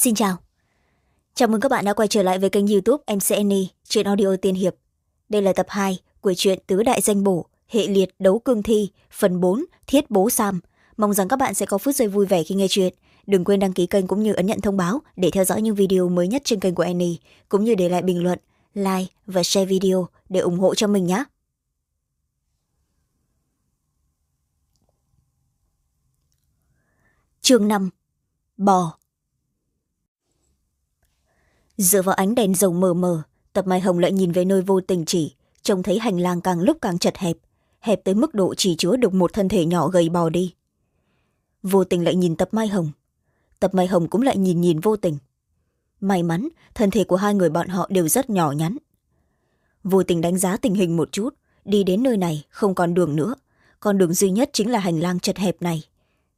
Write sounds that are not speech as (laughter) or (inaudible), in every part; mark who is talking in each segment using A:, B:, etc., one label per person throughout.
A: xin chào. Chào mừng các bạn đã quay trở lại với kênh youtube mcn chuyện audio tiên hiệp. Đây là tập hai của truyện tứ đại danh bổ, hệ liệt đấu cương thi, phần bốn, thiết bố sam. Mong rằng các bạn sẽ có phút giây vui vẻ khi nghe chuyện. Đừng quên đăng ký kênh cũng như ấn nhận thông báo để theo dõi những video mới nhất trên kênh của annie cũng như để lại bình luận, like và share video để ủng hộ cho mình nhé. Chương năm. Bò dựa vào ánh đèn dầu mờ mờ, tập mai hồng lại nhìn về nơi vô tình chỉ, trông thấy hành lang càng lúc càng chật hẹp hẹp tới mức độ chỉ chứa được một thân thể nhỏ gầy bò đi. Vô tình lại nhìn tập mai hồng. Tập mai hồng cũng lại nhìn nhìn vô tình. May mắn, thân thể của hai người bọn họ đều rất nhỏ nhắn. Vô tình đánh giá tình hình một chút, đi đến nơi này không còn đường nữa. Con đường duy nhất chính là hành lang chật hẹp này.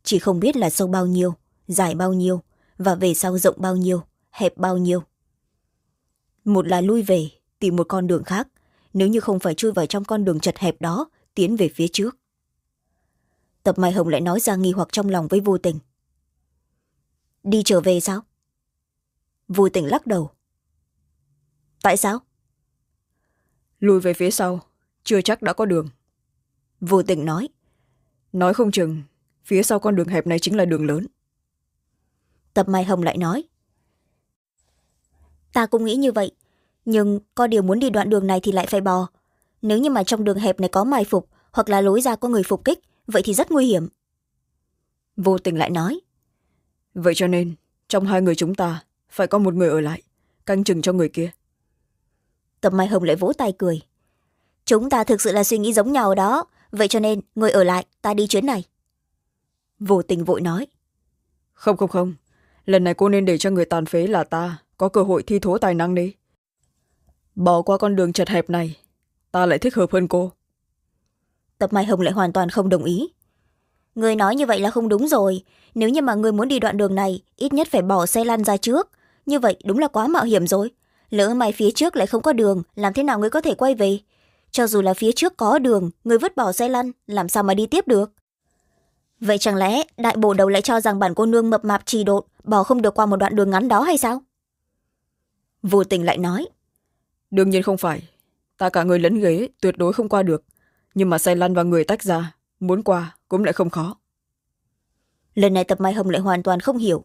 A: Chỉ không biết là sâu bao nhiêu, dài bao nhiêu, và về sau rộng bao nhiêu, hẹp bao nhiêu một là lui về tìm một con đường khác. Nếu như không phải chui vào trong con đường chật hẹp đó tiến về phía trước. Tập mai hồng lại nói ra nghi hoặc trong lòng với vô tình. Đi trở về sao? Vô tình lắc đầu. Tại sao?
B: Lùi về phía sau chưa chắc đã có đường.
A: Vô tình nói.
B: Nói không chừng phía sau con đường hẹp này chính là đường lớn.
A: Tập mai hồng lại nói ta cũng nghĩ như vậy. Nhưng có điều muốn đi đoạn đường này thì lại phải bò. Nếu như mà trong đường hẹp này có mai phục hoặc là lối ra có người phục kích vậy thì rất nguy hiểm.
B: Vô tình lại nói. Vậy cho nên trong hai người chúng ta phải có một người ở lại canh chừng cho người kia.
A: Tập mai hồng lại vỗ tay cười. Chúng ta thực sự là suy nghĩ giống nhau đó. Vậy cho nên người ở lại ta đi chuyến này. Vô tình vội nói.
B: Không không không. Lần này cô nên để cho người tàn phế là ta có cơ hội thi thố tài năng đi. Bỏ qua con đường chật hẹp này, ta lại thích hợp hơn cô.
A: Tập mai hồng lại hoàn toàn không đồng ý. Người nói như vậy là không đúng rồi. Nếu như mà người muốn đi đoạn đường này, ít nhất phải bỏ xe lăn ra trước. Như vậy đúng là quá mạo hiểm rồi. Lỡ mai phía trước lại không có đường, làm thế nào người có thể quay về? Cho dù là phía trước có đường, người vứt bỏ xe lăn, làm sao mà đi tiếp được? Vậy chẳng lẽ đại bộ đầu lại cho rằng bản cô nương mập mạp trì độn, bỏ không được qua một đoạn đường ngắn đó hay sao? Vô tình lại nói.
B: Đương nhiên không phải. Ta cả người lẫn ghế tuyệt đối không qua được. Nhưng mà xe lăn và người tách ra muốn qua cũng lại không khó.
A: Lần này tập mai hồng lại hoàn toàn không hiểu.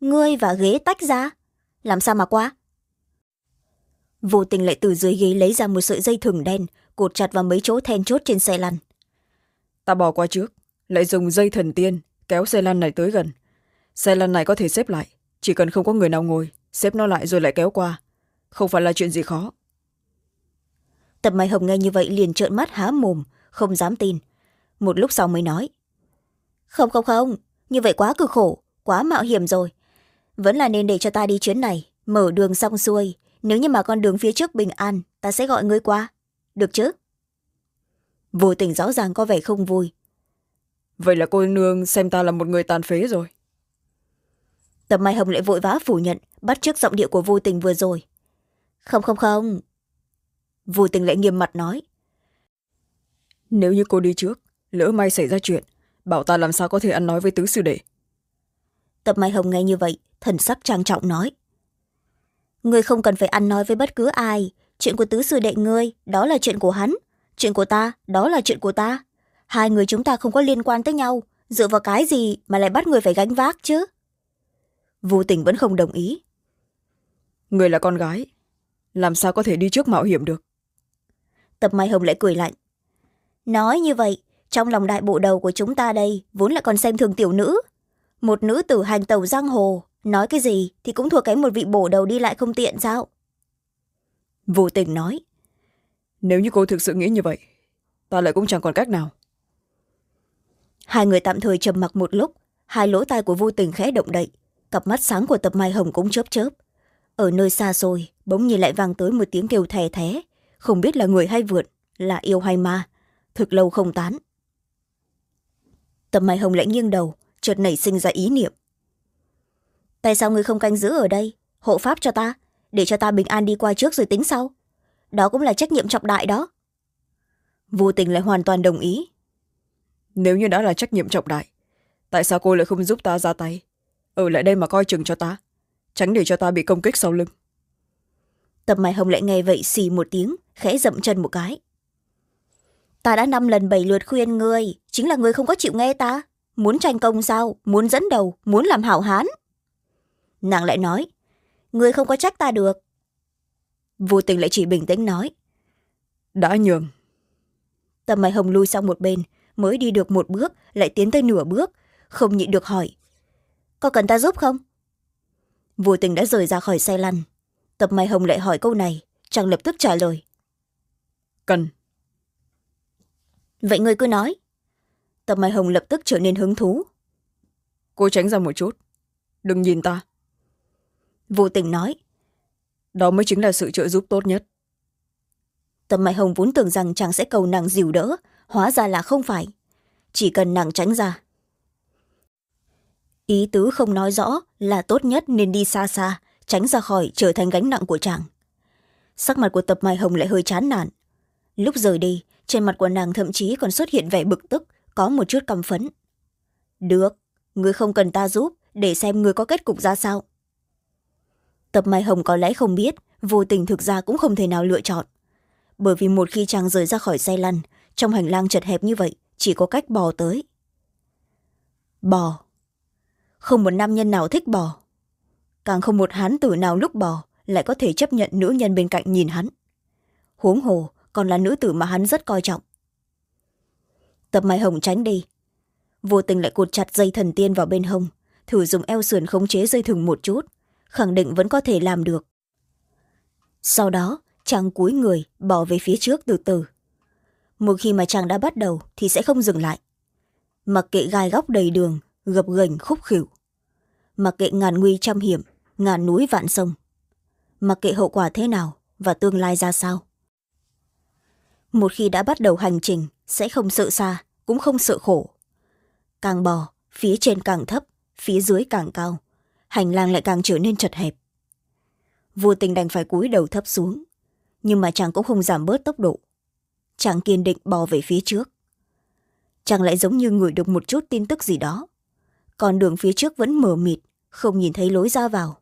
A: Ngươi và ghế tách ra? Làm sao mà qua? Vô tình lại từ dưới ghế lấy ra một sợi dây thừng đen cột chặt vào mấy chỗ then chốt trên xe lăn.
B: Ta bỏ qua trước lại dùng dây thần tiên kéo xe lăn này tới gần. Xe lăn này có thể xếp lại chỉ cần không có người nào ngồi xếp nó lại rồi lại kéo qua. Không phải là chuyện gì khó.
A: Tập mai hồng nghe như vậy liền trợn mắt há mồm không dám tin. Một lúc sau mới nói. Không không không như vậy quá cực khổ quá mạo hiểm rồi. Vẫn là nên để cho ta đi chuyến này mở đường xong xuôi. Nếu như mà con đường phía trước bình an ta sẽ gọi ngươi qua. Được chứ? Vô tình rõ ràng có vẻ không vui.
B: Vậy là cô nương xem ta là một người tàn phế rồi.
A: Tập mai hồng lại vội vã phủ nhận bắt t r ư ớ c giọng điệu của vô tình vừa rồi. Không không không. Vô tình lại nghiêm mặt nói.
B: Nếu như cô đi trước lỡ may xảy ra chuyện bảo ta làm sao có thể ăn nói với tứ sư đệ?
A: Tập mai hồng nghe như vậy thần sắc trang trọng nói. Ngươi không cần phải ăn nói với bất cứ ai. Chuyện của tứ sư đệ ngươi đó là chuyện của hắn. Chuyện của ta đó là chuyện của ta. Hai người chúng ta không có liên quan tới nhau. Dựa vào cái gì mà lại bắt người phải gánh vác chứ? Vô tình vẫn không đồng ý
B: người là con gái. Làm sao có thể đi trước mạo hiểm được?
A: Tập mai hồng lại cười lạnh. Nói như vậy trong lòng đại bộ đầu của chúng ta đây vốn là còn xem thường tiểu nữ. Một nữ tử hành tàu giang hồ nói cái gì thì cũng thua kém một vị bổ đầu đi lại không tiện sao? Vô tình nói
B: nếu như cô thực sự nghĩ như vậy ta lại cũng chẳng còn cách nào.
A: Hai người tạm thời trầm mặc một lúc hai lỗ tai của vô tình khẽ động đậy cặp mắt sáng của tập mai hồng cũng chớp chớp ở nơi xa xôi bỗng nhiên lại vang tới một tiếng kêu thè thé. Không biết là người hay vượn, là yêu hay ma. Thực lâu không tán. Tập mai hồng lại nghiêng đầu, chợt nảy sinh ra ý niệm. Tại sao người không canh giữ ở đây? Hộ pháp cho ta, để cho ta bình an đi qua trước rồi tính sau. Đó cũng là trách nhiệm trọng đại đó. Vô tình lại hoàn toàn đồng ý.
B: Nếu như đã là trách nhiệm trọng đại, tại sao cô lại không giúp ta ra tay? Ở lại đây mà coi chừng cho ta tránh để cho ta bị công kích sau lưng.
A: Tập mai hồng lại nghe vậy xì một tiếng khẽ dậm chân một cái. Ta đã năm lần bảy lượt khuyên ngươi chính là ngươi không có chịu nghe ta. Muốn tranh công sao? Muốn dẫn đầu? Muốn làm hảo hán? Nàng lại nói ngươi không có trách ta được. Vô tình lại chỉ bình tĩnh nói
B: đã nhường.
A: Tầm mai hồng lui sang một bên mới đi được một bước lại tiến tới nửa bước không nhịn được hỏi có cần ta giúp không vô tình đã rời ra khỏi xe lăn tập mai hồng lại hỏi câu này chàng lập tức trả lời.
B: Cần.
A: Vậy ngươi cứ nói. Tập mai hồng lập tức trở nên hứng thú.
B: Cô tránh ra một chút. Đừng nhìn ta.
A: Vô tình nói.
B: Đó mới chính là sự trợ giúp tốt nhất.
A: Tập mai hồng vốn tưởng rằng chàng sẽ cầu nàng dìu đỡ hóa ra là không phải. Chỉ cần nàng tránh ra ý tứ không nói rõ là tốt nhất nên đi xa xa, tránh ra khỏi trở thành gánh nặng của chàng. Sắc mặt của tập mai hồng lại hơi chán nản. Lúc rời đi, trên mặt của nàng thậm chí còn xuất hiện vẻ bực tức, có một chút căm phấn được, ngươi không cần ta giúp để xem ngươi có kết cục ra sao. Tập mai hồng có lẽ không biết, vô tình thực ra cũng không thể nào lựa chọn. Bởi vì một khi chàng rời ra khỏi xe lăn, trong hành lang chật hẹp như vậy, chỉ có cách bò tới. Bò không một nam nhân nào thích bò. Càng không một hán tử nào lúc bò lại có thể chấp nhận nữ nhân bên cạnh nhìn hắn. Huống hồ, còn là nữ tử mà hắn rất coi trọng. Tập mai hồng tránh đi. Vô tình lại cột chặt dây thần tiên vào bên hông, thử dùng eo sườn khống chế dây thừng một chút, khẳng định vẫn có thể làm được. Sau đó, chàng cúi người bỏ về phía trước từ từ. Một khi mà chàng đã bắt đầu thì sẽ không dừng lại. Mặc kệ gai góc đầy đường gập gành khúc khỉu. Mặc kệ ngàn nguy trăm hiểm, ngàn núi vạn sông. Mặc kệ hậu quả thế nào và tương lai ra sao. Một khi đã bắt đầu hành trình, sẽ không sợ xa, cũng không sợ khổ. Càng bò, phía trên càng thấp, phía dưới càng cao, hành lang lại càng trở nên chật hẹp. Vô tình đành phải cúi đầu thấp xuống, nhưng mà chàng cũng không giảm bớt tốc độ. Chàng kiên định bò về phía trước. Chàng lại giống như ngửi được một chút tin tức gì đó còn đường phía trước vẫn mờ mịt, không nhìn thấy lối ra vào.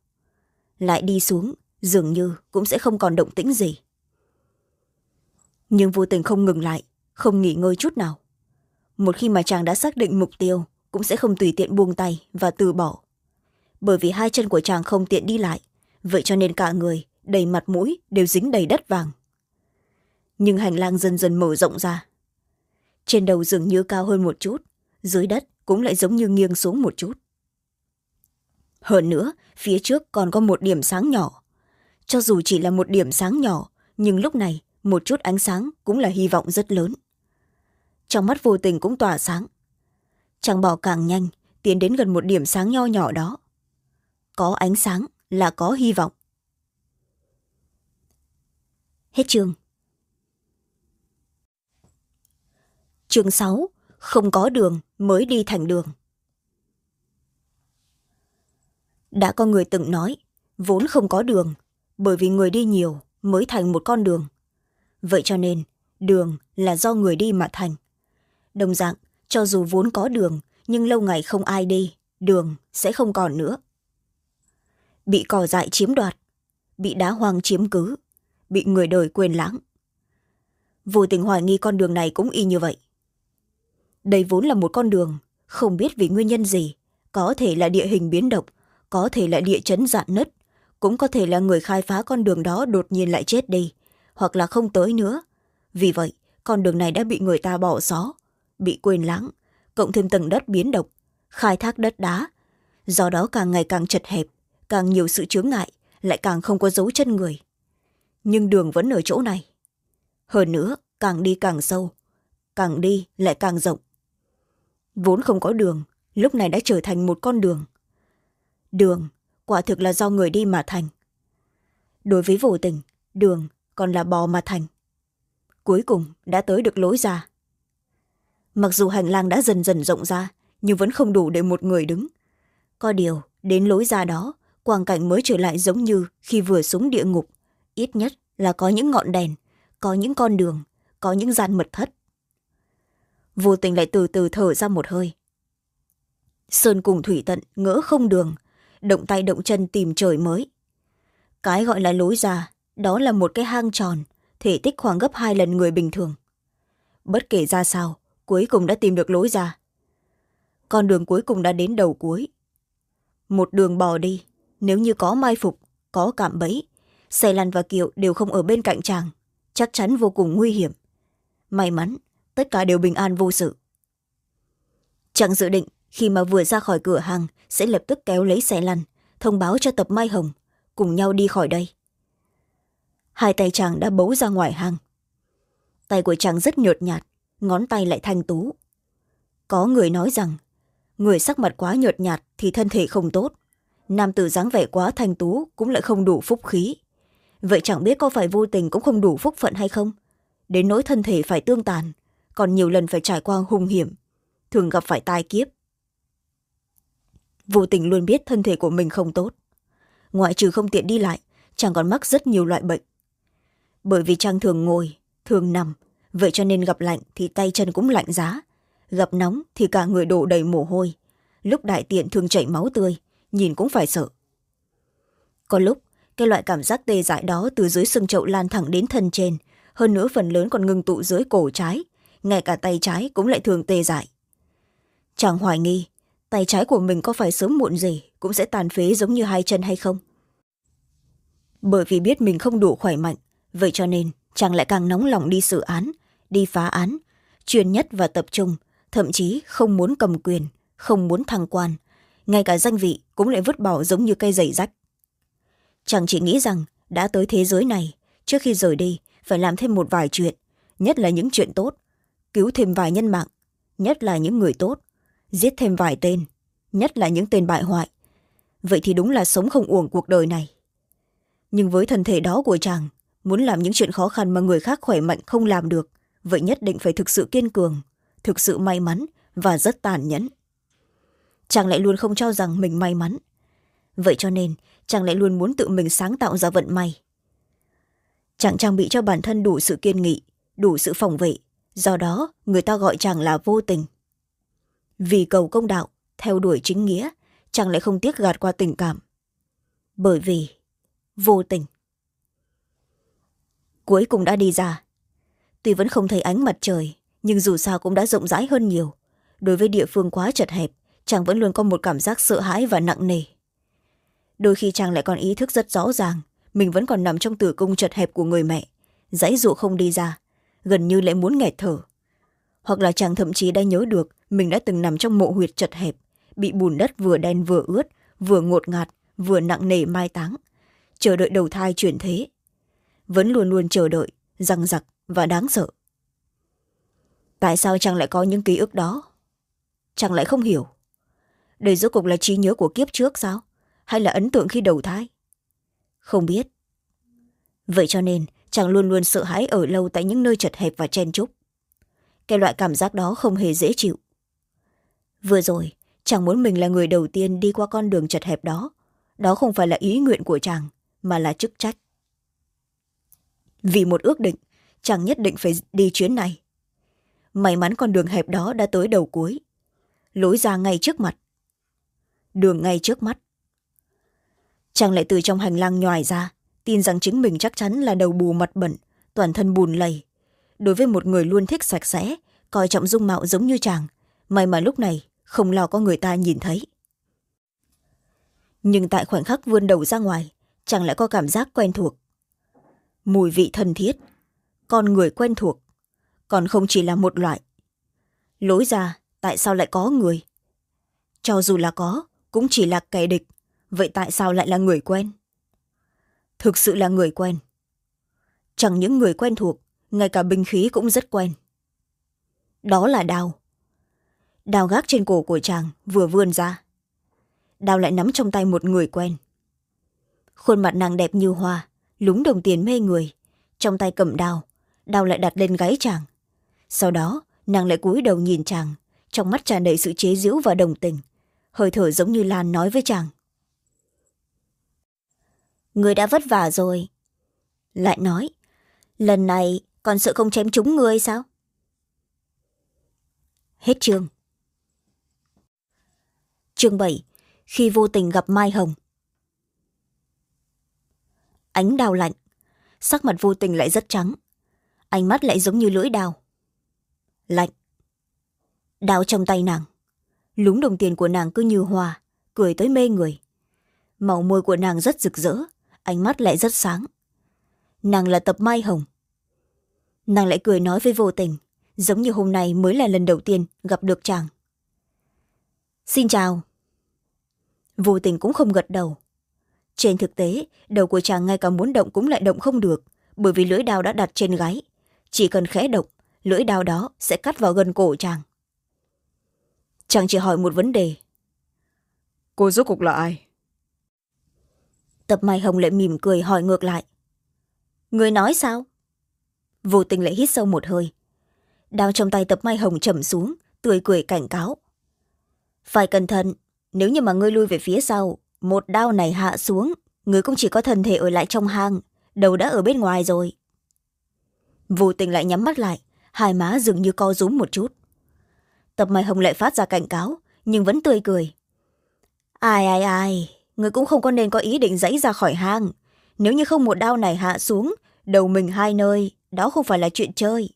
A: Lại đi xuống, dường như cũng sẽ không còn động tĩnh gì. Nhưng vô tình không ngừng lại, không nghỉ ngơi chút nào. Một khi mà chàng đã xác định mục tiêu, cũng sẽ không tùy tiện buông tay và từ bỏ. Bởi vì hai chân của chàng không tiện đi lại, vậy cho nên cả người, đầy mặt mũi đều dính đầy đất vàng. Nhưng hành lang dần dần mở rộng ra. Trên đầu dường như cao hơn một chút, dưới đất cũng lại giống như nghiêng xuống một chút. Hơn nữa, phía trước còn có một điểm sáng nhỏ. Cho dù chỉ là một điểm sáng nhỏ, nhưng lúc này, một chút ánh sáng cũng là hy vọng rất lớn. Trong mắt vô tình cũng tỏa sáng. Chàng bỏ càng nhanh, tiến đến gần một điểm sáng nho nhỏ đó. Có ánh sáng là có hy vọng. Hết chương. Chương sáu không có đường mới đi thành đường. Đã có người từng nói, vốn không có đường, bởi vì người đi nhiều mới thành một con đường. Vậy cho nên, đường là do người đi mà thành. Đồng dạng, cho dù vốn có đường, nhưng lâu ngày không ai đi, đường sẽ không còn nữa. Bị cỏ dại chiếm đoạt, bị đá hoang chiếm cứ, bị người đời quên lãng. Vô tình hoài nghi con đường này cũng y như vậy đây vốn là một con đường, không biết vì nguyên nhân gì, có thể là địa hình biến động, có thể là địa chấn dạn nứt, cũng có thể là người khai phá con đường đó đột nhiên lại chết đi, hoặc là không tới nữa. Vì vậy, con đường này đã bị người ta bỏ xó, bị quên lãng, cộng thêm tầng đất biến động, khai thác đất đá. Do đó càng ngày càng chật hẹp, càng nhiều sự chướng ngại, lại càng không có dấu chân người. Nhưng đường vẫn ở chỗ này. Hơn nữa, càng đi càng sâu, càng đi lại càng rộng vốn không có đường, lúc này đã trở thành một con đường. Đường, quả thực là do người đi mà thành. Đối với vô tình, đường còn là bò mà thành. Cuối cùng đã tới được lối ra. Mặc dù hành lang đã dần dần rộng ra, nhưng vẫn không đủ để một người đứng. Có điều, đến lối ra đó, quang cảnh mới trở lại giống như khi vừa xuống địa ngục. Ít nhất là có những ngọn đèn, có những con đường, có những gian mật thất vô tình lại từ từ thở ra một hơi. Sơn cùng thủy tận ngỡ không đường, động tay động chân tìm trời mới. Cái gọi là lối ra, đó là một cái hang tròn, thể tích khoảng gấp hai lần người bình thường. Bất kể ra sao, cuối cùng đã tìm được lối ra. Con đường cuối cùng đã đến đầu cuối. Một đường bò đi, nếu như có mai phục, có cạm bẫy xe lăn và kiệu đều không ở bên cạnh chàng, chắc chắn vô cùng nguy hiểm. May mắn tất cả đều bình an vô sự. Chàng dự định, khi mà vừa ra khỏi cửa hàng, sẽ lập tức kéo lấy xe lăn, thông báo cho tập mai hồng, cùng nhau đi khỏi đây. Hai tay chàng đã bấu ra ngoài hang tay của chàng rất nhợt nhạt, ngón tay lại thanh tú. Có người nói rằng, người sắc mặt quá nhợt nhạt thì thân thể không tốt. Nam tử dáng vẻ quá thanh tú cũng lại không đủ phúc khí. Vậy chẳng biết có phải vô tình cũng không đủ phúc phận hay không? Đến nỗi thân thể phải tương tàn còn nhiều lần phải trải qua hung hiểm, thường gặp phải tai kiếp. Vô tình luôn biết thân thể của mình không tốt. Ngoại trừ không tiện đi lại, chàng còn mắc rất nhiều loại bệnh. Bởi vì chàng thường ngồi, thường nằm, vậy cho nên gặp lạnh thì tay chân cũng lạnh giá, gặp nóng thì cả người đổ đầy mồ hôi. Lúc đại tiện thường chảy máu tươi, nhìn cũng phải sợ. Có lúc, cái loại cảm giác tê dại đó từ dưới xương chậu lan thẳng đến thân trên, hơn nữa phần lớn còn ngừng tụ dưới cổ trái ngay cả tay trái cũng lại thường tê dại. Chàng hoài nghi, tay trái của mình có phải sớm muộn gì cũng sẽ tàn phế giống như hai chân hay không? Bởi vì biết mình không đủ khỏe mạnh, vậy cho nên chàng lại càng nóng lòng đi xử án, đi phá án, chuyên nhất và tập trung, thậm chí không muốn cầm quyền, không muốn thăng quan. Ngay cả danh vị cũng lại vứt bỏ giống như cây giày rách. Chàng chỉ nghĩ rằng đã tới thế giới này, trước khi rời đi phải làm thêm một vài chuyện, nhất là những chuyện tốt cứu thêm vài nhân mạng, nhất là những người tốt, giết thêm vài tên, nhất là những tên bại hoại. Vậy thì đúng là sống không uổng cuộc đời này. Nhưng với thân thể đó của chàng, muốn làm những chuyện khó khăn mà người khác khỏe mạnh không làm được, vậy nhất định phải thực sự kiên cường, thực sự may mắn và rất tàn nhẫn. Chàng lại luôn không cho rằng mình may mắn. Vậy cho nên, chàng lại luôn muốn tự mình sáng tạo ra vận may. Chàng trang bị cho bản thân đủ sự kiên nghị, đủ sự phòng vệ do đó, người ta gọi chàng là vô tình. Vì cầu công đạo, theo đuổi chính nghĩa, chàng lại không tiếc gạt qua tình cảm. Bởi vì, vô tình. Cuối cùng đã đi ra. Tuy vẫn không thấy ánh mặt trời, nhưng dù sao cũng đã rộng rãi hơn nhiều. Đối với địa phương quá chật hẹp, chàng vẫn luôn có một cảm giác sợ hãi và nặng nề. Đôi khi chàng lại còn ý thức rất rõ ràng, mình vẫn còn nằm trong tử cung chật hẹp của người mẹ, dãy dụ không đi ra gần như lại muốn nghẹt thở. Hoặc là chàng thậm chí đã nhớ được mình đã từng nằm trong mộ huyệt chật hẹp, bị bùn đất vừa đen vừa ướt, vừa ngột ngạt, vừa nặng nề mai táng, chờ đợi đầu thai chuyển thế. Vẫn luôn luôn chờ đợi, răng giặc và đáng sợ. Tại sao chàng lại có những ký ức đó? Chàng lại không hiểu. Đây rốt cuộc là trí nhớ của kiếp trước sao? Hay là ấn tượng khi đầu thai? Không biết. Vậy cho nên chàng luôn luôn sợ hãi ở lâu tại những nơi chật hẹp và chen chúc. Cái loại cảm giác đó không hề dễ chịu. Vừa rồi, chàng muốn mình là người đầu tiên đi qua con đường chật hẹp đó. Đó không phải là ý nguyện của chàng, mà là chức trách. Vì một ước định, chàng nhất định phải đi chuyến này. May mắn con đường hẹp đó đã tới đầu cuối. Lối ra ngay trước mặt. Đường ngay trước mắt. Chàng lại từ trong hành lang nhoài ra tin rằng chính mình chắc chắn là đầu bù mặt bẩn, toàn thân bùn lầy. Đối với một người luôn thích sạch sẽ, coi trọng dung mạo giống như chàng, may mà lúc này không lo có người ta nhìn thấy. Nhưng tại khoảnh khắc vươn đầu ra ngoài, chàng lại có cảm giác quen thuộc. Mùi vị thân thiết, con người quen thuộc, còn không chỉ là một loại. Lối ra, tại sao lại có người? Cho dù là có, cũng chỉ là kẻ địch, vậy tại sao lại là người quen? Thực sự là người quen. Chẳng những người quen thuộc, ngay cả binh khí cũng rất quen. Đó là đao. Đao gác trên cổ của chàng vừa vươn ra. Đao lại nắm trong tay một người quen. Khuôn mặt nàng đẹp như hoa, lúng đồng tiền mê người. Trong tay cầm đao đao lại đặt lên gáy chàng. Sau đó, nàng lại cúi đầu nhìn chàng. Trong mắt tràn đầy sự chế giễu và đồng tình. Hơi thở giống như lan nói với chàng người đã vất vả rồi. Lại nói, lần này còn sợ không chém trúng người sao? Hết chương. Chương bảy, khi vô tình gặp mai hồng. Ánh đào lạnh, sắc mặt vô tình lại rất trắng, ánh mắt lại giống như lưỡi đào. Lạnh. Đào trong tay nàng, lúng đồng tiền của nàng cứ như hoa cười tới mê người. Màu môi của nàng rất rực rỡ ánh mắt lại rất sáng. Nàng là tập mai hồng. Nàng lại cười nói với vô tình, giống như hôm nay mới là lần đầu tiên gặp được chàng. Xin chào. Vô tình cũng không gật đầu. Trên thực tế, đầu của chàng ngay cả muốn động cũng lại động không được, bởi vì lưỡi đao đã đặt trên gáy. Chỉ cần khẽ động, lưỡi đao đó sẽ cắt vào gần cổ chàng. Chàng chỉ hỏi một vấn đề.
B: Cô rốt cục là ai?
A: Tập mai hồng lại mỉm cười hỏi ngược lại. Người nói sao? Vô tình lại hít sâu một hơi. Đao trong tay tập mai hồng chầm xuống, tươi cười cảnh cáo. Phải cẩn thận, nếu như mà ngươi lui về phía sau, một đao này hạ xuống, người cũng chỉ có thân thể ở lại trong hang, đầu đã ở bên ngoài rồi. Vô tình lại nhắm mắt lại, hai má dường như co rúm một chút. Tập mai hồng lại phát ra cảnh cáo, nhưng vẫn tươi cười. Ai ai ai? Người cũng không có nên có ý định dãy ra khỏi hang. Nếu như không một đao này hạ xuống đầu mình hai nơi đó không phải là chuyện chơi.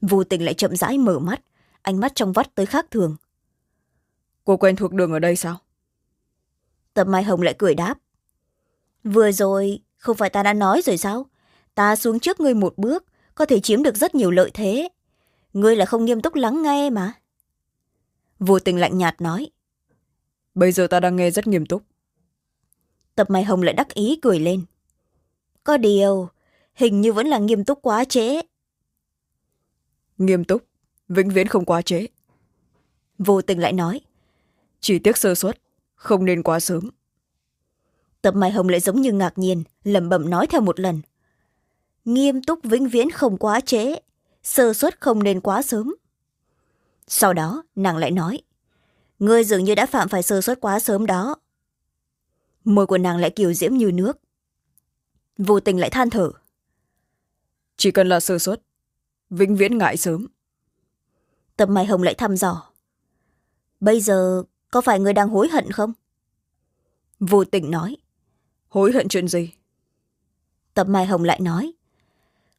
A: Vô tình lại chậm rãi mở mắt ánh mắt trong vắt tới khác thường.
B: Cô quen thuộc đường ở đây sao?
A: Tập mai hồng lại cười đáp. Vừa rồi không phải ta đã nói rồi sao? Ta xuống trước ngươi một bước có thể chiếm được rất nhiều lợi thế. Ngươi là không nghiêm túc lắng nghe mà. Vô tình lạnh nhạt nói
B: bây giờ ta đang nghe rất nghiêm túc.
A: Tập mai hồng lại đắc ý cười lên. Có điều hình như vẫn là nghiêm túc quá trễ.
B: Nghiêm túc? Vĩnh viễn không quá trễ.
A: Vô tình lại nói.
B: Chỉ tiếc sơ suất không nên quá sớm.
A: Tập mai hồng lại giống như ngạc nhiên lẩm bẩm nói theo một lần. Nghiêm túc vĩnh viễn không quá trễ sơ suất không nên quá sớm. Sau đó nàng lại nói ngươi dường như đã phạm phải sơ suất quá sớm đó. Môi của nàng lại kiều diễm như nước. Vô tình lại than thở.
B: Chỉ cần là sơ suất vĩnh viễn ngại sớm.
A: Tập mai hồng lại thăm dò. Bây giờ có phải ngươi đang hối hận không? Vô tình nói.
B: Hối hận chuyện gì?
A: Tập mai hồng lại nói.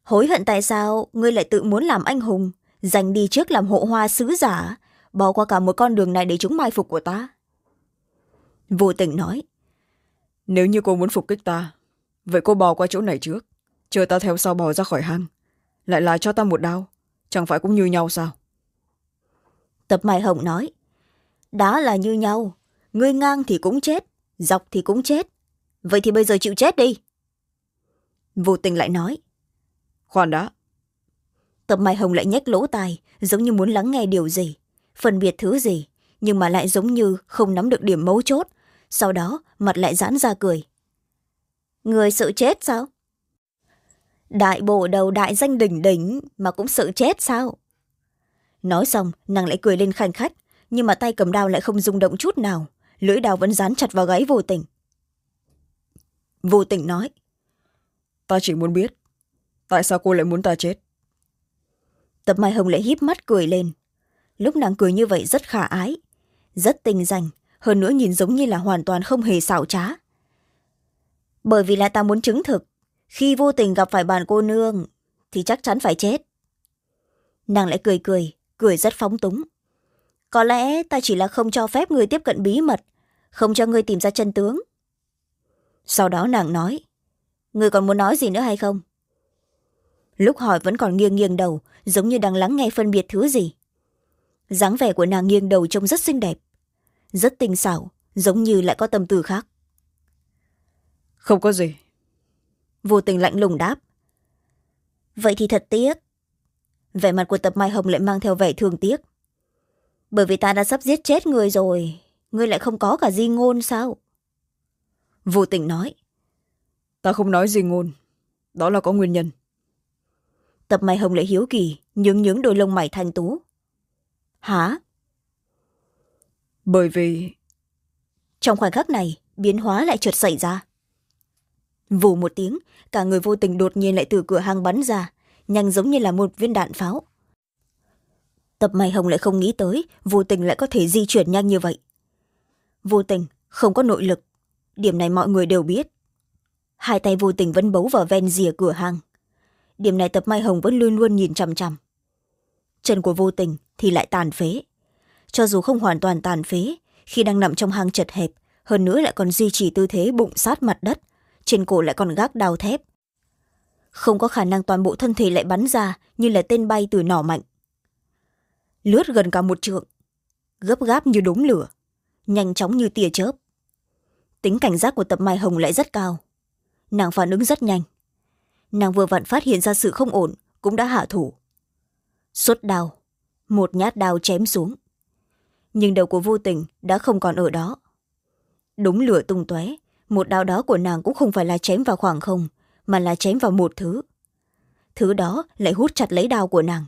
A: Hối hận tại sao ngươi lại tự muốn làm anh hùng giành đi trước làm hộ hoa sứ giả bỏ qua cả một con đường này để chúng mai phục của ta. Vô tình nói
B: nếu như cô muốn phục kích ta vậy cô bò qua chỗ này trước chờ ta theo sau bò ra khỏi hang. Lại là cho ta một đau chẳng phải cũng như nhau sao?
A: Tập mai hồng nói đó là như nhau ngươi ngang thì cũng chết dọc thì cũng chết. Vậy thì bây giờ chịu chết đi. Vô tình lại nói
B: khoan đã.
A: Tập mai hồng lại nhếch lỗ tai giống như muốn lắng nghe điều gì phân biệt thứ gì nhưng mà lại giống như không nắm được điểm mấu chốt. Sau đó mặt lại giãn ra cười. Người sợ chết sao? Đại bộ đầu đại danh đỉnh đỉnh mà cũng sợ chết sao? Nói xong nàng lại cười lên khanh khách nhưng mà tay cầm đao lại không rung động chút nào. Lưỡi đao vẫn dán chặt vào gáy vô tình. Vô tình nói
B: ta chỉ muốn biết tại sao cô lại muốn ta chết?
A: Tập mai hồng lại híp mắt cười lên lúc nàng cười như vậy rất khả ái, rất tinh danh, hơn nữa nhìn giống như là hoàn toàn không hề xảo trá. Bởi vì là ta muốn chứng thực, khi vô tình gặp phải bàn cô nương, thì chắc chắn phải chết. Nàng lại cười cười cười rất phóng túng. Có lẽ ta chỉ là không cho phép người tiếp cận bí mật, không cho người tìm ra chân tướng. Sau đó nàng nói, người còn muốn nói gì nữa hay không? Lúc hỏi vẫn còn nghiêng nghiêng đầu, giống như đang lắng nghe phân biệt thứ gì dáng vẻ của nàng nghiêng đầu trông rất xinh đẹp rất tinh xảo giống như lại có tâm tư khác.
B: Không có gì.
A: Vô tình lạnh lùng đáp. Vậy thì thật tiếc. Vẻ mặt của tập mai hồng lại mang theo vẻ thương tiếc. Bởi vì ta đã sắp giết chết người rồi ngươi lại không có cả di ngôn sao? Vô tình nói.
B: Ta không nói di ngôn đó là có nguyên nhân.
A: Tập mai hồng lại hiếu kỳ nhướng nhướng đôi lông mày thanh tú hả?
B: Bởi vì
A: trong khoảnh khắc này biến hóa lại chợt xảy ra. Vù một tiếng cả người vô tình đột nhiên lại từ cửa hang bắn ra nhanh giống như là một viên đạn pháo. Tập mai hồng lại không nghĩ tới vô tình lại có thể di chuyển nhanh như vậy. Vô tình không có nội lực. Điểm này mọi người đều biết. Hai tay vô tình vẫn bấu vào ven rìa cửa hàng. Điểm này tập mai hồng vẫn luôn luôn nhìn chằm chằm chân của vô tình thì lại tàn phế. Cho dù không hoàn toàn tàn phế, khi đang nằm trong hang chật hẹp, hơn nữa lại còn duy trì tư thế bụng sát mặt đất, trên cổ lại còn gác đao thép. Không có khả năng toàn bộ thân thể lại bắn ra như là tên bay từ nỏ mạnh. Lướt gần cả một trượng, gấp gáp như đốm lửa, nhanh chóng như tia chớp. Tính cảnh giác của tập mai hồng lại rất cao. Nàng phản ứng rất nhanh. Nàng vừa vặn phát hiện ra sự không ổn, cũng đã hạ thủ xuất đao một nhát đao chém xuống. Nhưng đầu của vô tình đã không còn ở đó. Đúng lửa tung tóe, một đao đó của nàng cũng không phải là chém vào khoảng không, mà là chém vào một thứ. Thứ đó lại hút chặt lấy đao của nàng.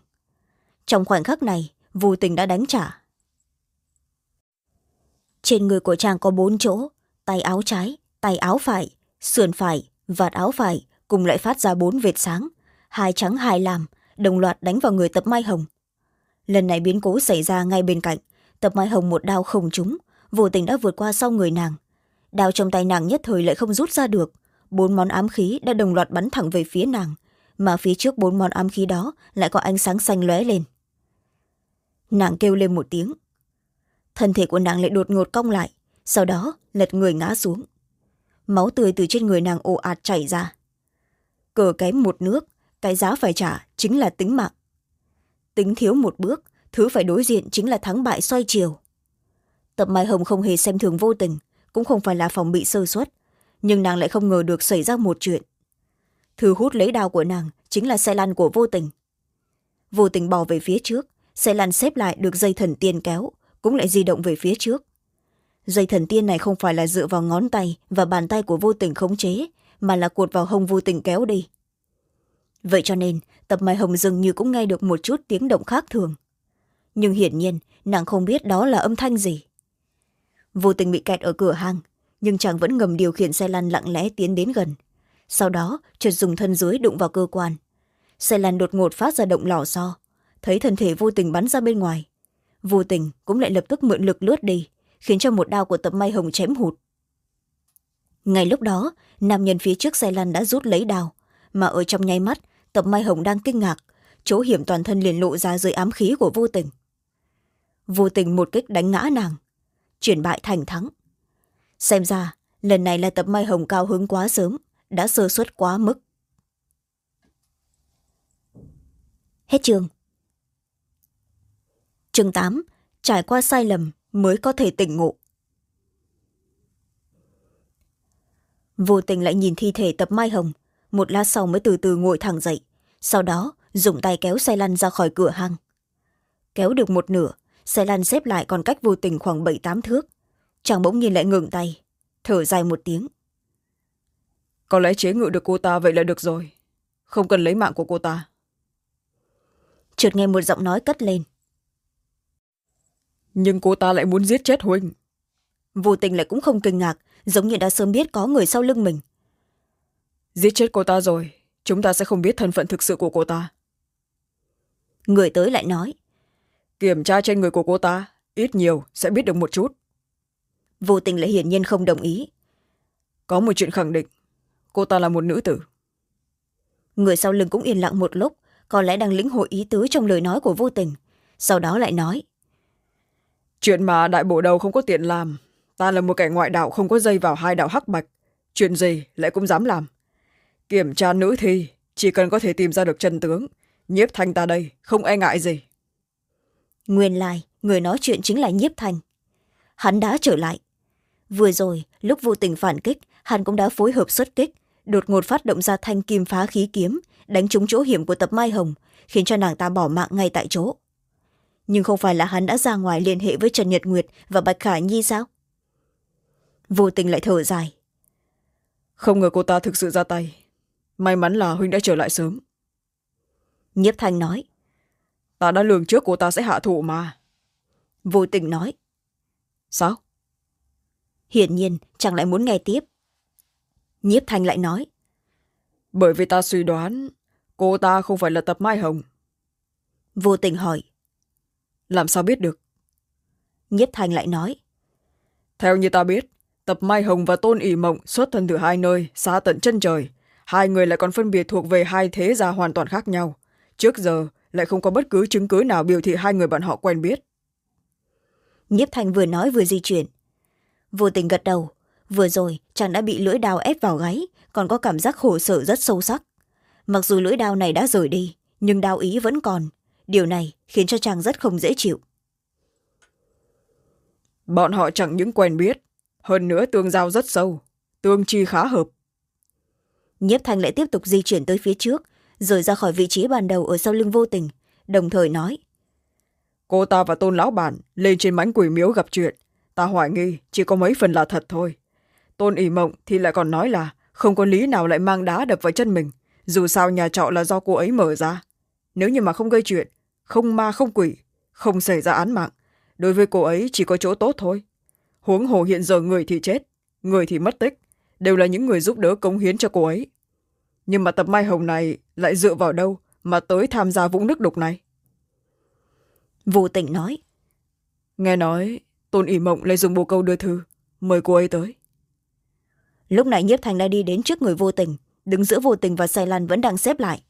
A: Trong khoảnh khắc này, vô tình đã đánh trả. Trên người của chàng có bốn chỗ, tay áo trái, tay áo phải, sườn phải, vạt áo phải, cùng lại phát ra bốn vệt sáng, hai trắng hai làm đồng loạt đánh vào người tập mai hồng. Lần này biến cố xảy ra ngay bên cạnh, tập mai hồng một đao không trúng, vô tình đã vượt qua sau người nàng. Đao trong tay nàng nhất thời lại không rút ra được, bốn món ám khí đã đồng loạt bắn thẳng về phía nàng, mà phía trước bốn món ám khí đó lại có ánh sáng xanh lóe lên. Nàng kêu lên một tiếng. Thân thể của nàng lại đột ngột cong lại, sau đó lật người ngã xuống. Máu tươi từ trên người nàng ồ ạt chảy ra. Cờ kém một nước cái giá phải trả chính là tính mạng. Tính thiếu một bước, thứ phải đối diện chính là thắng bại xoay chiều. Tập mai hồng không hề xem thường vô tình, cũng không phải là phòng bị sơ suất, nhưng nàng lại không ngờ được xảy ra một chuyện. Thứ hút lấy đao của nàng chính là xe lăn của vô tình. Vô tình bỏ về phía trước, xe lăn xếp lại được dây thần tiên kéo, cũng lại di động về phía trước. Dây thần tiên này không phải là dựa vào ngón tay và bàn tay của vô tình khống chế, mà là cuột vào hông vô tình kéo đi vậy cho nên, tập mai hồng dường như cũng nghe được một chút tiếng động khác thường. Nhưng hiển nhiên, nàng không biết đó là âm thanh gì. Vô tình bị kẹt ở cửa hang nhưng chàng vẫn ngầm điều khiển xe lăn lặng lẽ tiến đến gần. Sau đó, chợt dùng thân dưới đụng vào cơ quan. Xe lăn đột ngột phát ra động lò xo, thấy thân thể vô tình bắn ra bên ngoài. Vô tình cũng lại lập tức mượn lực lướt đi, khiến cho một đao của tập may hồng chém hụt. Ngay lúc đó, nam nhân phía trước xe lăn đã rút lấy đao, mà ở trong nháy mắt tập mai hồng đang kinh ngạc, chỗ hiểm toàn thân liền lộ ra dưới ám khí của vô tình. Vô tình một kích đánh ngã nàng, chuyển bại thành thắng. Xem ra, lần này là tập mai hồng cao hứng quá sớm, đã sơ suất quá mức. Hết chương. Chương tám, trải qua sai lầm mới có thể tỉnh ngộ. Vô tình lại nhìn thi thể tập mai hồng, một lát sau mới từ từ ngồi thẳng dậy sau đó dùng tay kéo xe lăn ra khỏi cửa hang kéo được một nửa xe lăn xếp lại còn cách vô tình khoảng bảy tám thước. Chàng bỗng nhiên lại ngừng tay thở dài một tiếng.
B: Có lẽ chế ngự được cô ta vậy là được rồi. Không cần lấy mạng của cô ta.
A: Chợt nghe một giọng nói cất lên.
B: Nhưng cô ta lại muốn giết chết huynh
A: vô tình lại cũng không kinh ngạc giống như đã sớm biết có người sau lưng mình.
B: Giết chết cô ta rồi chúng ta sẽ không biết thân phận thực sự của cô ta.
A: Người tới lại nói
B: kiểm tra trên người của cô ta ít nhiều sẽ biết được một chút.
A: Vô tình lại hiển nhiên không đồng ý.
B: Có một chuyện khẳng định cô ta là một nữ tử.
A: Người sau lưng cũng yên lặng một lúc có lẽ đang lĩnh hội ý tứ trong lời nói của vô tình. Sau đó lại nói
B: chuyện mà đại bộ đầu không có tiện làm ta là một kẻ ngoại đạo không có dây vào hai đạo hắc bạch chuyện gì lại cũng dám làm kiểm tra nữ thi chỉ cần có thể tìm ra được chân tướng. Nhiếp thanh ta đây không e ngại gì.
A: Nguyên lai người nói chuyện chính là nhiếp thanh. Hắn đã trở lại. Vừa rồi lúc vô tình phản kích hắn cũng đã phối hợp xuất kích đột ngột phát động ra thanh kim phá khí kiếm đánh trúng chỗ hiểm của tập mai hồng khiến cho nàng ta bỏ mạng ngay tại chỗ. Nhưng không phải là hắn đã ra ngoài liên hệ với trần nhật nguyệt và bạch khả nhi sao? Vô tình lại thở dài.
B: Không ngờ cô ta thực sự ra tay may mắn là huynh đã trở lại sớm.
A: Nhiếp thanh nói,
B: ta đã lường trước cô ta sẽ hạ thủ mà.
A: Vô tình nói,
B: sao?
A: Hiển nhiên chẳng lại muốn nghe tiếp. Nhiếp thanh lại nói,
B: bởi vì ta suy đoán cô ta không phải là tập mai hồng.
A: Vô tình hỏi,
B: làm sao biết được?
A: Nhiếp thanh lại nói,
B: theo như ta biết, tập mai hồng và tôn ỷ mộng xuất thân từ hai nơi, xa tận chân trời hai người lại còn phân biệt thuộc về hai thế gia hoàn toàn khác nhau. Trước giờ lại không có bất cứ chứng cứ nào biểu thị hai người bọn họ quen biết.
A: Nhiếp thanh vừa nói vừa di chuyển. Vô tình gật đầu. Vừa rồi chàng đã bị lưỡi đao ép vào gáy còn có cảm giác khổ sở rất sâu sắc. Mặc dù lưỡi đao này đã rời đi nhưng đao ý vẫn còn. Điều này khiến cho chàng rất không dễ chịu.
B: Bọn họ chẳng những quen biết hơn nữa tương giao rất sâu tương chi khá hợp
A: nhiếp thanh lại tiếp tục di chuyển tới phía trước rồi ra khỏi vị trí ban đầu ở sau lưng vô tình, đồng thời nói.
B: Cô ta và tôn lão bản lên trên mánh quỷ miếu gặp chuyện. Ta hoài nghi chỉ có mấy phần là thật thôi. Tôn ỉ mộng thì lại còn nói là không có lý nào lại mang đá đập vào chân mình. Dù sao nhà trọ là do cô ấy mở ra. Nếu như mà không gây chuyện, không ma không quỷ, không xảy ra án mạng, đối với cô ấy chỉ có chỗ tốt thôi. Huống hồ hiện giờ người thì chết, người thì mất tích đều là những người giúp đỡ cống hiến cho cô ấy. Nhưng mà tập mai hồng này lại dựa vào đâu mà tới tham gia vũng nước đục này?
A: Vô tình nói.
B: Nghe nói tôn ỉ mộng lại dùng bồ câu đưa thư mời cô ấy tới.
A: Lúc này nhiếp thành đã đi đến trước người vô tình đứng giữa vô tình và say lan vẫn đang xếp lại.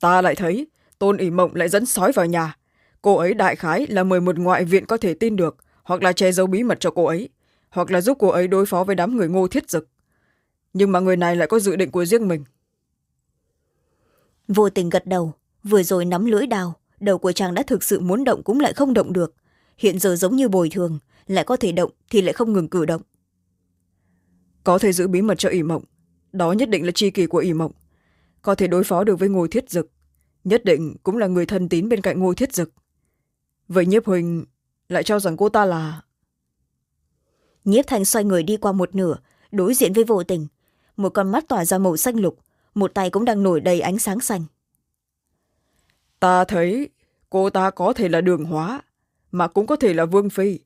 B: Ta lại thấy tôn ỉ mộng lại dẫn sói vào nhà. Cô ấy đại khái là mời một ngoại viện có thể tin được hoặc là che giấu bí mật cho cô ấy hoặc là giúp cô ấy đối phó với đám người ngô thiết dực. Nhưng mà người này lại có dự định của riêng mình.
A: Vô tình gật đầu vừa rồi nắm lưỡi đào đầu của chàng đã thực sự muốn động cũng lại không động được. Hiện giờ giống như bồi thường lại có thể động thì lại không ngừng cử động.
B: Có thể giữ bí mật cho ỷ mộng đó nhất định là c h i kỳ của ỷ mộng. Có thể đối phó được với ngô thiết dực nhất định cũng là người thân tín bên cạnh ngô thiết dực. Vậy nhiếp huỳnh lại cho rằng cô ta là
A: nhiếp thanh xoay người đi qua một nửa đối diện với vô tình. Một con mắt tỏa ra màu xanh lục một tay cũng đang nổi đầy ánh sáng xanh.
B: Ta thấy cô ta có thể là đường hóa mà cũng có thể là vương phi.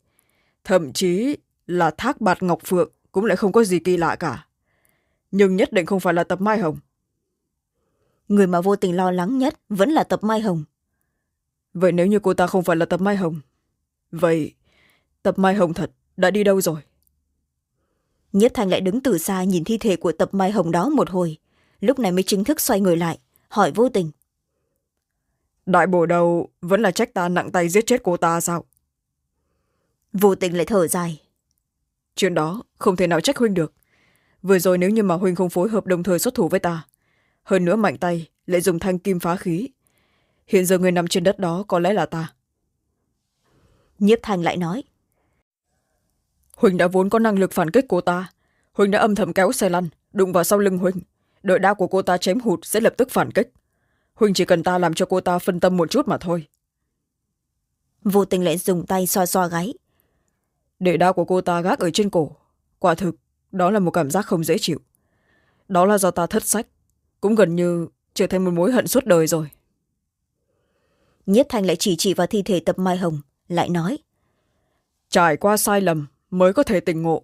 B: Thậm chí là thác bạt ngọc phượng cũng lại không có gì kỳ lạ cả. Nhưng nhất định không phải là tập mai hồng.
A: Người mà vô tình lo lắng nhất vẫn là tập mai hồng.
B: Vậy nếu như cô ta không phải là tập mai hồng vậy tập mai hồng thật đã đi đâu rồi?
A: Nhất thành lại đứng từ xa nhìn thi thể của tập mai hồng đó một hồi. Lúc này mới chính thức xoay người lại hỏi vô tình.
B: Đại bổ đầu vẫn là trách ta nặng tay giết chết cô ta sao?
A: Vô tình lại thở dài.
B: Chuyện đó không thể nào trách huynh được. Vừa rồi nếu như mà huynh không phối hợp đồng thời xuất thủ với ta hơn nữa mạnh tay lại dùng thanh kim phá khí. Hiện giờ người nằm trên đất đó có lẽ là ta.
A: Nhiếp thành lại nói
B: huynh đã vốn có năng lực phản kích cô ta. Huynh đã âm thầm kéo xe lăn đụng vào sau lưng huynh đợi đao của cô ta chém hụt sẽ lập tức phản kích. Huynh chỉ cần ta làm cho cô ta phân tâm một chút mà thôi.
A: Vô tình lại dùng tay xoa xoa gáy.
B: Để đao của cô ta gác ở trên cổ. Quả thực đó là một cảm giác không dễ chịu. Đó là do ta thất sách. Cũng gần như trở thành một mối hận suốt đời rồi.
A: Nhiếp thanh lại chỉ chỉ vào thi thể tập mai hồng lại nói
B: trải qua sai lầm mới có thể tỉnh ngộ.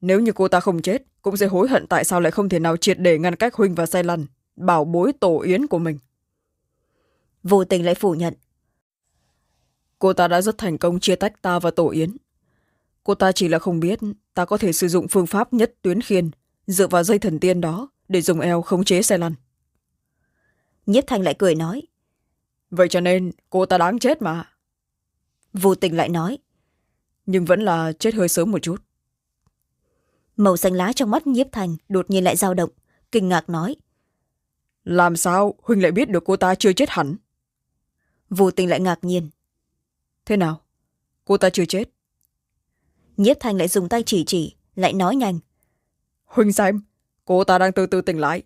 B: Nếu như cô ta không chết cũng sẽ hối hận tại sao lại không thể nào triệt để ngăn cách huynh và say lăn bảo bối tổ yến của mình.
A: Vô tình lại phủ nhận.
B: Cô ta đã rất thành công chia tách ta và tổ yến. Cô ta chỉ là không biết ta có thể sử dụng phương pháp nhất tuyến khiên dựa vào dây thần tiên đó để dùng eo khống chế xe lăn.
A: Nhiếp thanh lại cười nói.
B: Vậy cho nên cô ta đáng chết mà.
A: Vô tình lại nói
B: nhưng vẫn là chết hơi sớm một chút.
A: Màu xanh lá trong mắt nhiếp thành đột nhiên lại dao động kinh ngạc nói.
B: Làm sao? Huynh lại biết được cô ta chưa chết hẳn?
A: Vô tình lại ngạc nhiên.
B: Thế nào? Cô ta chưa chết?
A: Nhiếp thành lại dùng tay chỉ chỉ lại nói nhanh.
B: Huynh xem cô ta đang từ từ tỉnh lại.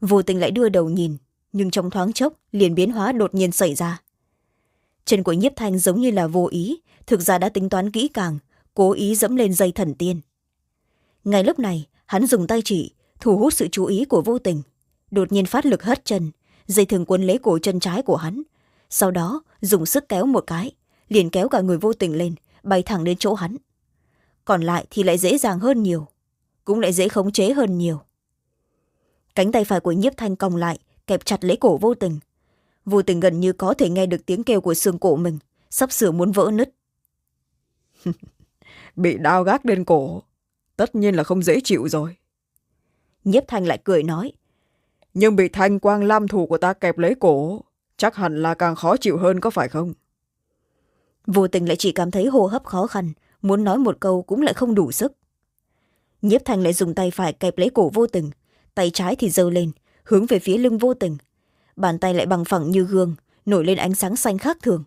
A: Vô tình lại đưa đầu nhìn nhưng trong thoáng chốc liền biến hóa đột nhiên xảy ra chân của nhiếp thanh giống như là vô ý, thực ra đã tính toán kỹ càng, cố ý dẫm lên dây thần tiên. Ngay lúc này, hắn dùng tay chỉ, thu hút sự chú ý của vô tình. Đột nhiên phát lực hất chân, dây thường quấn lấy cổ chân trái của hắn. Sau đó, dùng sức kéo một cái, liền kéo cả người vô tình lên, bay thẳng đến chỗ hắn. Còn lại thì lại dễ dàng hơn nhiều, cũng lại dễ khống chế hơn nhiều. Cánh tay phải của nhiếp thanh còng lại, kẹp chặt lấy cổ vô tình vô tình gần như có thể nghe được tiếng kêu của xương cổ mình. Sắp sửa muốn vỡ nứt. (laughs)
B: Bị đao gác lên cổ. Tất nhiên là không dễ chịu rồi.
A: Nhiếp thanh lại cười nói.
B: Nhưng bị thanh quang lam thủ của ta kẹp lấy cổ chắc hẳn là càng khó chịu hơn có phải không?
A: Vô tình lại chỉ cảm thấy hô hấp khó khăn muốn nói một câu cũng lại không đủ sức. Nhiếp thanh lại dùng tay phải kẹp lấy cổ vô tình tay trái thì giơ lên hướng về phía lưng vô tình bàn tay lại bằng phẳng như gương nổi lên ánh sáng xanh khác thường.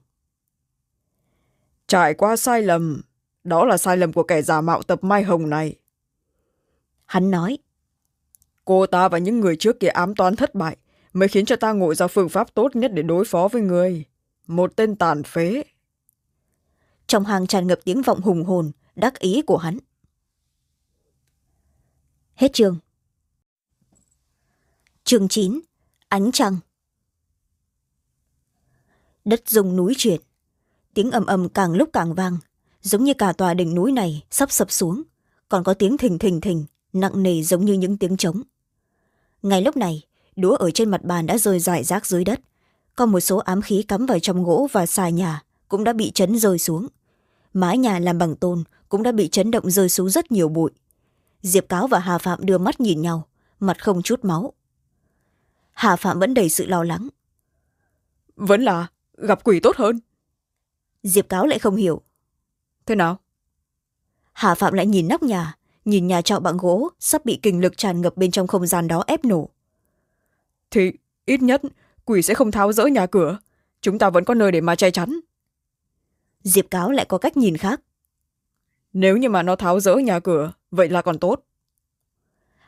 B: Trải qua sai lầm đó là sai lầm của kẻ giả mạo tập mai hồng này.
A: Hắn nói
B: cô ta và những người trước kia ám toán thất bại mới khiến cho ta ngộ ra phương pháp tốt nhất để đối phó với người. Một tên tàn phế.
A: Trong hàng tràn ngập tiếng vọng hùng hồn đắc ý của hắn. Hết chương. Chương chín ánh trăng đất rung núi chuyển tiếng ầm ầm càng lúc càng vang, giống như cả tòa đỉnh núi này sắp sập xuống, còn có tiếng thình thình thình, nặng nề giống như những tiếng trống. Ngay lúc này, đũa ở trên mặt bàn đã rơi rải rác dưới đất. Còn một số ám khí cắm vào trong gỗ và xà nhà cũng đã bị chấn rơi xuống. Mái nhà làm bằng tôn cũng đã bị chấn động rơi xuống rất nhiều bụi. Diệp cáo và hà phạm đưa mắt nhìn nhau, mặt không chút máu. Hà phạm vẫn đầy sự lo lắng.
B: Vẫn là gặp quỷ tốt hơn.
A: Diệp cáo lại không hiểu.
B: Thế nào?
A: Hà phạm lại nhìn nóc nhà nhìn nhà trọ bằng gỗ sắp bị kình lực tràn ngập bên trong không gian đó ép nổ.
B: Thì ít nhất quỷ sẽ không tháo rỡ nhà cửa chúng ta vẫn có nơi để mà che chắn.
A: Diệp cáo lại có cách nhìn khác.
B: Nếu như mà nó tháo rỡ nhà cửa vậy là còn tốt.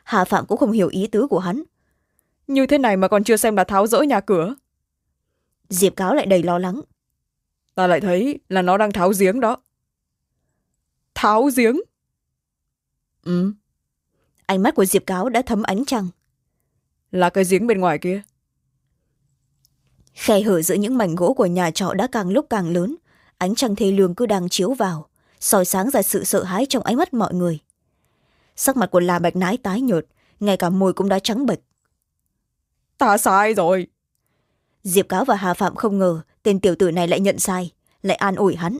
A: Hà phạm cũng không hiểu ý tứ của hắn.
B: Như thế này mà còn chưa xem là tháo rỡ nhà cửa
A: diệp cáo lại đầy lo lắng.
B: Ta lại thấy là nó đang tháo giếng đó. Tháo giếng? Ừ.
A: Ánh mắt của diệp cáo đã thấm ánh trăng.
B: Là cái giếng bên ngoài kia.
A: Khe hở giữa những mảnh gỗ của nhà trọ đã càng lúc càng lớn. Ánh trăng thê lương cứ đang chiếu vào soi sáng ra sự sợ hãi trong ánh mắt mọi người. Sắc mặt của la bạch nái tái nhợt ngay cả môi cũng đã trắng bệch.
B: Ta sai rồi
A: diệp cáo và hà phạm không ngờ tên tiểu tử này lại nhận sai lại an ủi hắn.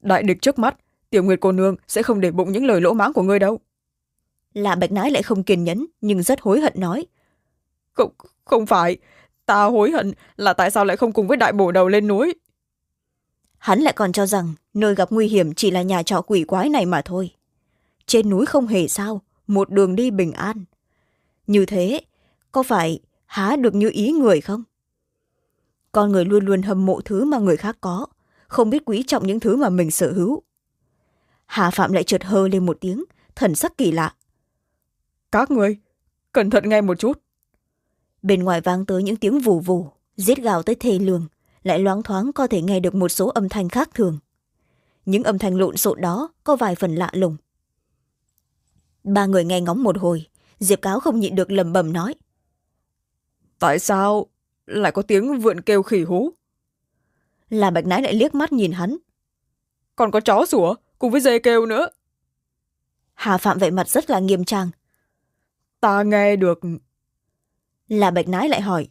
B: Đại địch trước mắt tiểu nguyệt cô nương sẽ không để bụng những lời lỗ mãng của ngươi đâu.
A: Là bạch nái lại không kiên nhẫn nhưng rất hối hận nói.
B: Không, không phải ta hối hận là tại sao lại không cùng với đại bổ đầu lên núi.
A: Hắn lại còn cho rằng nơi gặp nguy hiểm chỉ là nhà trọ quỷ quái này mà thôi. Trên núi không hề sao một đường đi bình an. Như thế có phải há được như ý người không con người luôn luôn hâm mộ thứ mà người khác có không biết quý trọng những thứ mà mình sở hữu. Hà phạm lại chợt hơ lên một tiếng thần sắc kỳ lạ.
B: Các người cẩn thận nghe một chút.
A: Bên ngoài vang tới những tiếng vù vù giết gào tới thê lương lại loáng thoáng có thể nghe được một số âm thanh khác thường. Những âm thanh lộn xộn đó có vài phần lạ lùng. Ba người nghe ngóng một hồi diệp cáo không nhịn được lầm bầm nói.
B: Tại sao lại có tiếng vượn kêu khỉ hú.
A: Là bạch nái lại liếc mắt nhìn hắn.
B: Còn có chó sủa cùng với dê kêu nữa.
A: Hà phạm vẻ mặt rất là nghiêm trang.
B: Ta nghe được.
A: Là bạch nái lại hỏi.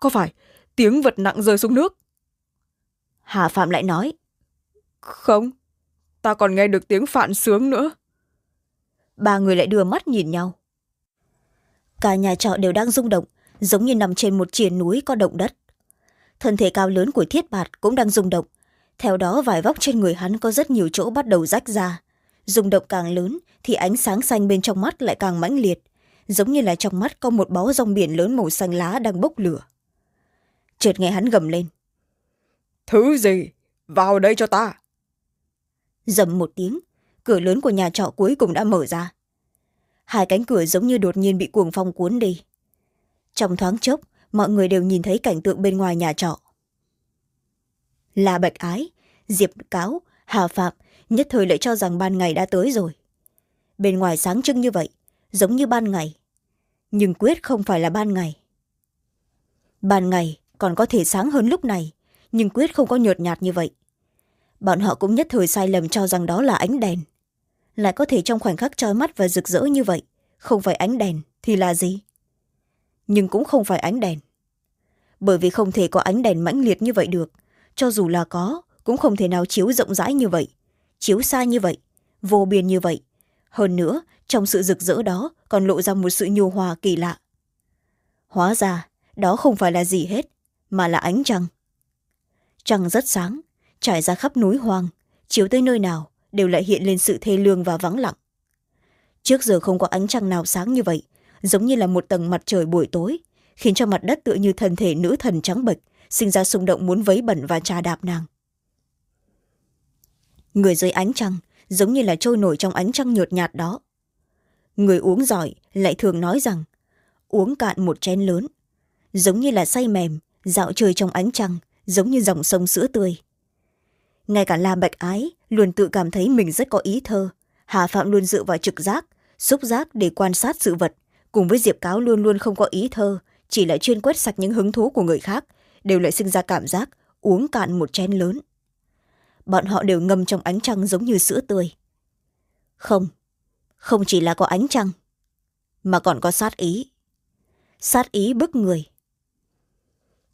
B: Có phải tiếng vật nặng rơi xuống nước?
A: Hà phạm lại nói.
B: Không ta còn nghe được tiếng phạn sướng nữa.
A: Ba người lại đưa mắt nhìn nhau. Cả nhà trọ đều đang rung động giống như nằm trên một triền núi có động đất. Thân thể cao lớn của thiết bạt cũng đang rung động. Theo đó vải vóc trên người hắn có rất nhiều chỗ bắt đầu rách ra. Rung động càng lớn thì ánh sáng xanh bên trong mắt lại càng mãnh liệt giống như là trong mắt có một bó rong biển lớn màu xanh lá đang bốc lửa. Chợt nghe hắn gầm lên.
B: Thứ gì? Vào đây cho ta.
A: Dầm một tiếng cửa lớn của nhà trọ cuối cùng đã mở ra. Hai cánh cửa giống như đột nhiên bị cuồng phong cuốn đi trong thoáng chốc, mọi người đều nhìn thấy cảnh tượng bên ngoài nhà trọ. Là bạch ái, diệp cáo, hà phạm, nhất thời lại cho rằng ban ngày đã tới rồi. Bên ngoài sáng trưng như vậy, giống như ban ngày. Nhưng quyết không phải là ban ngày. Ban ngày còn có thể sáng hơn lúc này, nhưng quyết không có nhợt nhạt như vậy. Bọn họ cũng nhất thời sai lầm cho rằng đó là ánh đèn. Lại có thể trong khoảnh khắc trói mắt và rực rỡ như vậy, không phải ánh đèn thì là gì? Nhưng cũng không phải ánh đèn. Bởi vì không thể có ánh đèn mãnh liệt như vậy được, cho dù là có, cũng không thể nào chiếu rộng rãi như vậy, chiếu xa như vậy, vô biên như vậy. Hơn nữa, trong sự rực rỡ đó còn lộ ra một sự nhu hòa kỳ lạ. Hóa ra, đó không phải là gì hết, mà là ánh trăng. Trăng rất sáng, trải ra khắp núi hoang, chiếu tới nơi nào đều lại hiện lên sự thê lương và vắng lặng. Trước giờ không có ánh trăng nào sáng như vậy giống như là một tầng mặt trời buổi tối, khiến cho mặt đất tựa như thân thể nữ thần trắng bệch, sinh ra xung động muốn vấy bẩn và trà đạp nàng. Người dưới ánh trăng, giống như là trôi nổi trong ánh trăng nhợt nhạt đó. Người uống giỏi lại thường nói rằng, uống cạn một chén lớn. Giống như là say mềm, dạo chơi trong ánh trăng, giống như dòng sông sữa tươi. Ngay cả la bạch ái luôn tự cảm thấy mình rất có ý thơ, hà phạm luôn dựa vào trực giác, xúc giác để quan sát sự vật cùng với diệp cáo luôn luôn không có ý thơ, chỉ lại chuyên quét sạch những hứng thú của người khác, đều lại sinh ra cảm giác uống cạn một chén lớn. Bọn họ đều ngâm trong ánh trăng giống như sữa tươi. Không không chỉ là có ánh trăng, mà còn có sát ý. Sát ý bức người.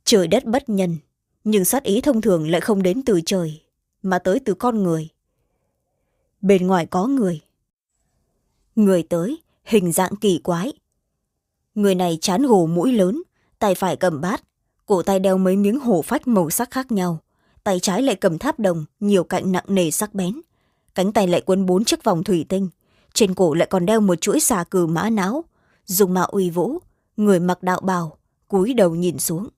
A: Trời đất bất nhân, nhưng sát ý thông thường lại không đến từ trời, mà tới từ con người. Bên ngoài có người. Người tới, hình dạng kỳ quái người này chán gồ mũi lớn tay phải cầm bát cổ tay đeo mấy miếng hổ phách màu sắc khác nhau. Tay trái lại cầm tháp đồng nhiều cạnh nặng nề sắc bén. Cánh tay lại quấn bốn chiếc vòng thủy tinh trên cổ lại còn đeo một chuỗi xà cừ mã não, dùng mạo uy vũ người mặc đạo bào cúi đầu nhìn xuống.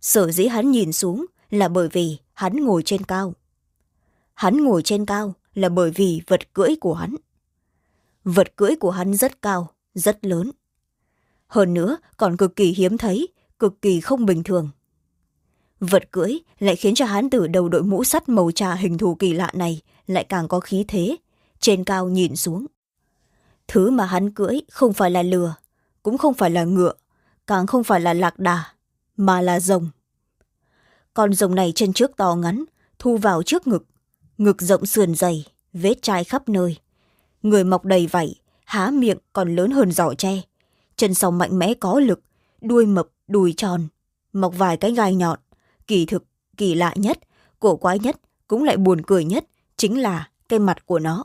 A: Sở dĩ hắn nhìn xuống là bởi vì hắn ngồi trên cao. Hắn ngồi trên cao là bởi vì vật cưỡi của hắn. Vật cưỡi của hắn rất cao rất lớn hơn nữa, còn cực kỳ hiếm thấy, cực kỳ không bình thường. Vật cưỡi lại khiến cho hán tử đầu đội mũ sắt màu trà hình thù kỳ lạ này lại càng có khí thế, trên cao nhìn xuống. Thứ mà hắn cưỡi không phải là lừa, cũng không phải là ngựa, càng không phải là lạc đà, mà là rồng. Con rồng này chân trước to ngắn, thu vào trước ngực ngực rộng sườn dày, vết chai khắp nơi. Người mọc đầy vảy, há miệng còn lớn hơn giỏ tre chân sau mạnh mẽ có lực, đuôi mập đùi tròn, mọc vài cái gai nhọn, kỳ thực, kỳ lạ nhất, cổ quái nhất, cũng lại buồn cười nhất chính là cái mặt của nó.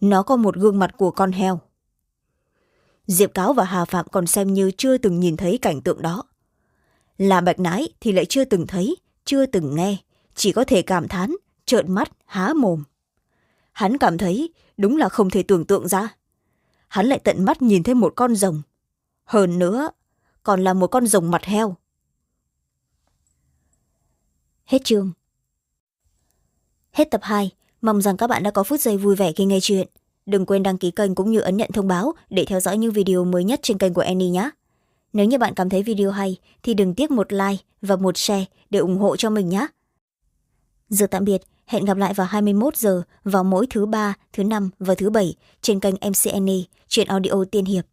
A: Nó có một gương mặt của con heo. Diệp cáo và hà phạm còn xem như chưa từng nhìn thấy cảnh tượng đó. Là bạch nái thì lại chưa từng thấy, chưa từng nghe, chỉ có thể cảm thán, trợn mắt, há mồm. Hắn cảm thấy đúng là không thể tưởng tượng ra hắn lại tận mắt nhìn thấy một con rồng. Hơn nữa, còn là một con rồng mặt heo. Hết chương. Hết tập hai. Mong rằng các bạn đã có phút giây vui vẻ khi nghe chuyện. Đừng quên đăng ký kênh cũng như ấn nhận thông báo để theo dõi những video mới nhất trên kênh của annie nhé. Nếu như bạn cảm thấy video hay, thì đừng tiếc một like và một share để ủng hộ cho mình nhé. Giờ tạm biệt hẹn gặp lại vào hai mươi một giờ vào mỗi thứ ba, thứ năm và thứ bảy trên kênh mcne chuyện audio tiên hiệp.